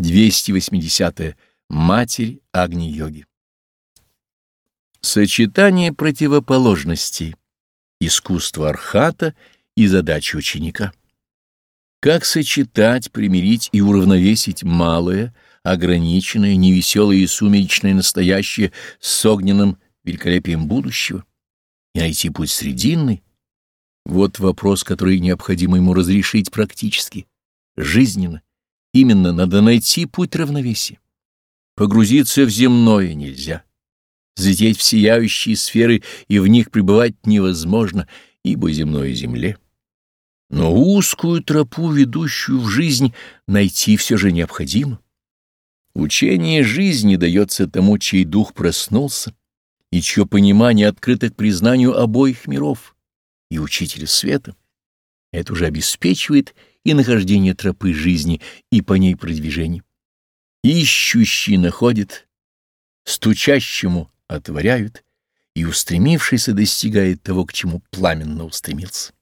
280. -е. Матерь Агни-йоги. Сочетание противоположностей. Искусство архата и задачи ученика. Как сочетать, примирить и уравновесить малое, ограниченное, невеселое и сумеречное настоящее с огненным великолепием будущего и найти путь срединный? Вот вопрос, который необходимо ему разрешить практически, жизненно. Именно надо найти путь равновесия. Погрузиться в земное нельзя. Взлететь в сияющие сферы и в них пребывать невозможно, ибо земное земле. Но узкую тропу, ведущую в жизнь, найти все же необходимо. Учение жизни дается тому, чей дух проснулся, и чье понимание открыто к признанию обоих миров и учителя света. Это уже обеспечивает и нахождение тропы жизни, и по ней продвижение. Ищущий находит, стучащему отворяют, и устремившийся достигает того, к чему пламенно устремился.